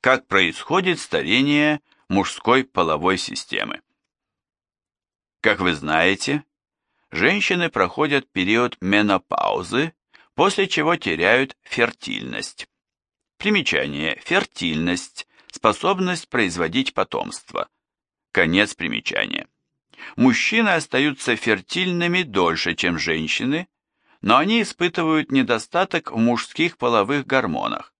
Как происходит старение мужской половой системы? Как вы знаете, женщины проходят период менопаузы, после чего теряют фертильность. Примечание. Фертильность – способность производить потомство. Конец примечания. Мужчины остаются фертильными дольше, чем женщины, но они испытывают недостаток в мужских половых гормонах.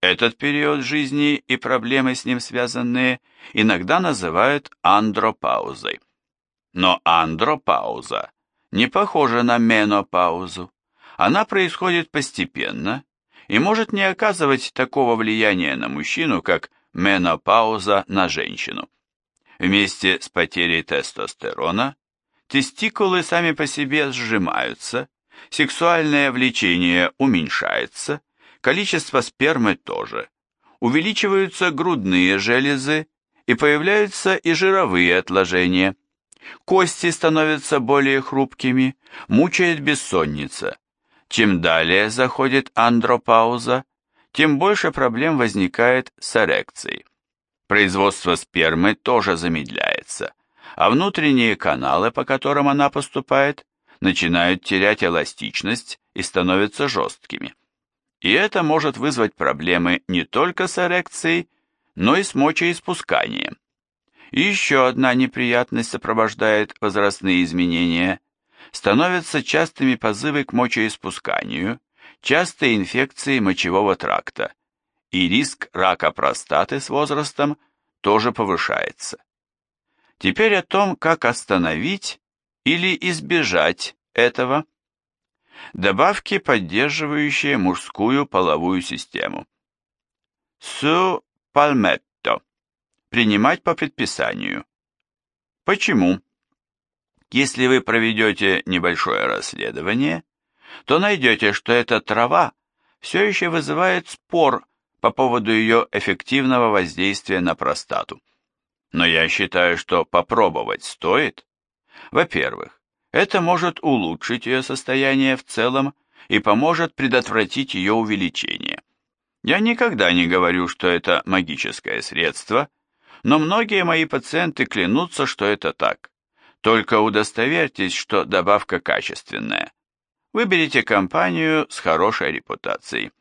Этот период жизни и проблемы с ним связанные иногда называют андропаузой. Но андропауза не похожа на менопаузу. Она происходит постепенно и может не оказывать такого влияния на мужчину, как менопауза на женщину. Вместе с потерей тестостерона тестикулы сами по себе сжимаются, сексуальное влечение уменьшается, количество спермы тоже, увеличиваются грудные железы и появляются и жировые отложения. Кости становятся более хрупкими, мучает бессонница. Чем далее заходит андропауза, тем больше проблем возникает с эрекцией. Производство спермы тоже замедляется, а внутренние каналы, по которым она поступает, начинают терять эластичность и становятся жесткими. И это может вызвать проблемы не только с эрекцией, но и с мочеиспусканием. Еще одна неприятность сопровождает возрастные изменения. Становятся частыми позывы к мочеиспусканию, частые инфекции мочевого тракта, и риск рака простаты с возрастом тоже повышается. Теперь о том, как остановить или избежать этого. Добавки, поддерживающие мужскую половую систему. Су пальметто. Принимать по предписанию. Почему? Если вы проведете небольшое расследование, то найдете, что эта трава все еще вызывает спор по поводу ее эффективного воздействия на простату. Но я считаю, что попробовать стоит. Во-первых, это может улучшить ее состояние в целом и поможет предотвратить ее увеличение. Я никогда не говорю, что это магическое средство, но многие мои пациенты клянутся, что это так. Только удостоверьтесь, что добавка качественная. Выберите компанию с хорошей репутацией.